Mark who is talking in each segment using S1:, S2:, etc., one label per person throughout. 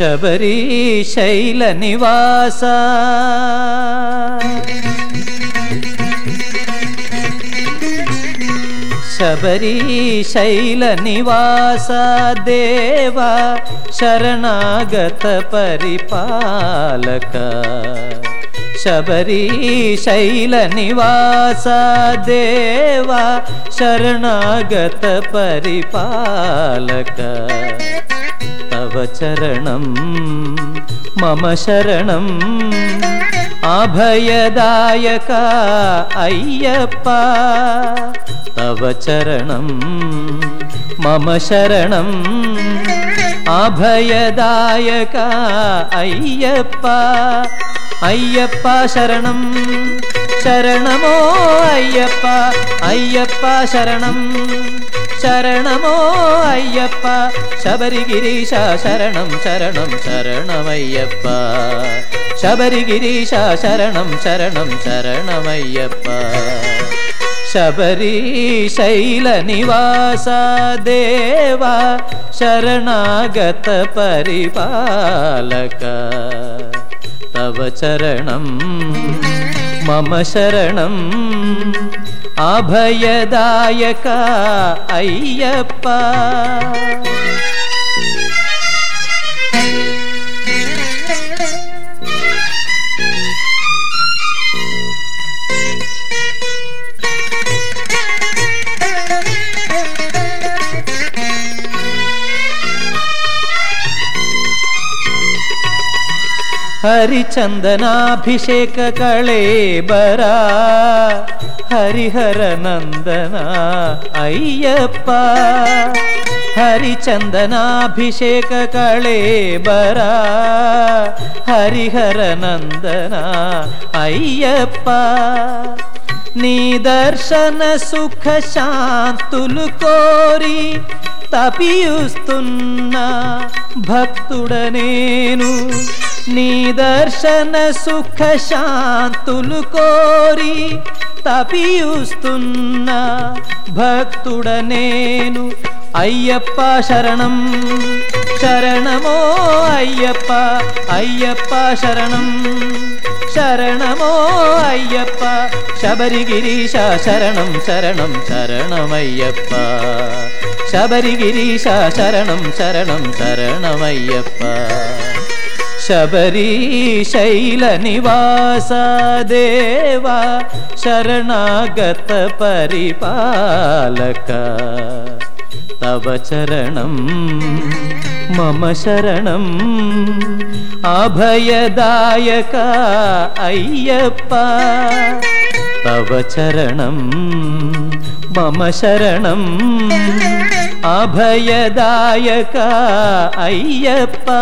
S1: शबरी शैलनिवास शबरी शैलनिवासदेवा शरणागत परिपलक। शबरी तव चरणं मम शरणम् अभयदायका अय्यप्पा तव चरणं मम शरणम् அபயதாயகா ஐயப்பா ஐயப்பா சரணம். சரணமோ ஐயப்பா ஐயப்பா சரணம். சரணமோ ஐயப்பா. சபரிகிரீஷா சரணம் சரணம் சரணமையப்பா. சபரிகிரீஷா சரணம் சரணம் சரணமையப்பா. शबरीशैलनिवासा देवा शरणागतपरिपालक तव चरणम् மம சரணம் அபயதாயகா ஐயப்பா ಹರಿಚಂದನಾಭಿಷೇಕ ಕಳೇಬರ ಹರಿಹರ ನಂದನ ಅಯ್ಯಪ್ಪ ಹರಿಚಂದನಾಭಿಷೇಕ ಕಳೇಬರ ಹರಿಹರ ನಂದನ అయ్యప్ప నీ దర్శన సుఖ శాంతులు కోరి తపియుస్తున్న భక్తుడ నేను నీ దర్శన సుఖ శాంతులు కోరి తపియుస్తున్న భక్తుడ నేను అయ్యప్ప శరణం శరణమో అయ్యప్ప అయ్యప్ప శరణం శరణమో అయ్యప్ప శబరిగిరీశ శరణం శరణం శరణమయ్యప్ప శబరిగిరీశ శరణం శరణం శరణమయ్యప్ప शबरीशैलनिवासदेवा शरणागतपरिपालक। तव चरणं मम शरणम् अभयदायक अय्यप्पा। तव चरणं मम शरणम् अभयदायक अय्यप्पा।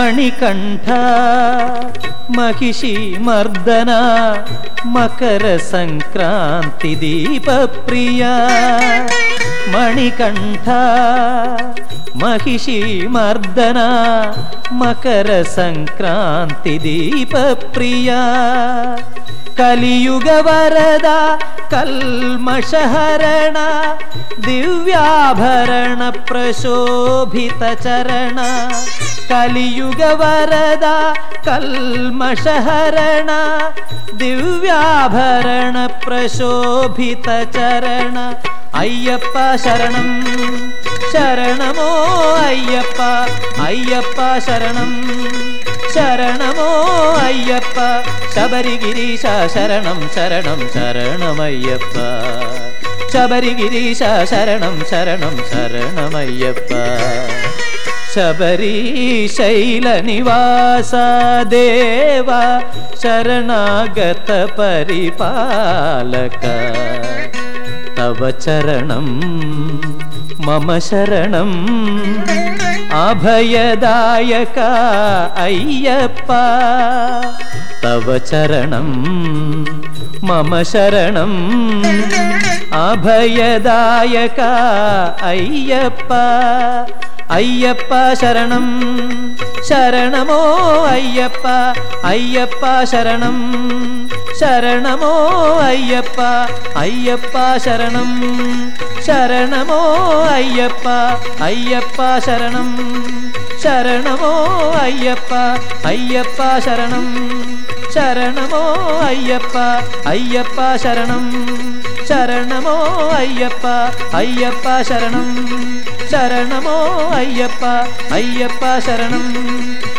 S1: మణికంఠ మహిషి మర్దన మకర సంక్రాంతి దీప ప్రియా మణికంఠ మహిషి మర్దన మకర సంక్రాంతి దీప ప్రియా കലിയുഗവരദ കൽമഷഹരണ ദിവ്യാഭരണ പ്രശോഭിത ചരണ. കലിയുഗവരദ കൽമഷഹരണ ദിവ്യാഭരണ പ്രശോഭിത ചരണ. അയ്യപ്പ ശരണം ശരണമോ അയ്യപ്പ? അയ്യപ്പ ശരണം ശരണമോ അയ്യപ്പ? சபரிகிரீஷா சரணம் சரணம் சரணமையப்பா சபரிகிரீஷா சரணம் சரணம் சரணமையப்பா சபரி சைல நிவாசா தேவா சரணாகத பரிபாலகா. तव चरणं मम शरणम् अभयदायक अय्यप्पा तव चरणं मम शरणम् अभयदायक अय्यप्पा अय्यप्पा शरणं शरणमो अय्यप्पा अय्यप्पा शरणं சரணமோ ஐயப்பா ஐயப்பா சரணம். சரணமோ ஐயப்பா ஐயப்பா சரணம். சரணமோ ஐயப்பா ஐயப்பா சரணம். சரணமோ ஐயப்பா ஐயப்பா சரணம். சரணமோ ஐயப்பா ஐயப்பா சரணம். சரணமோ ஐயப்பா ஐயப்பா சரணம்.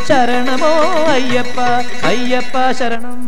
S1: சரணமோ ஐயப்பா ஐயப்பா சரணம்.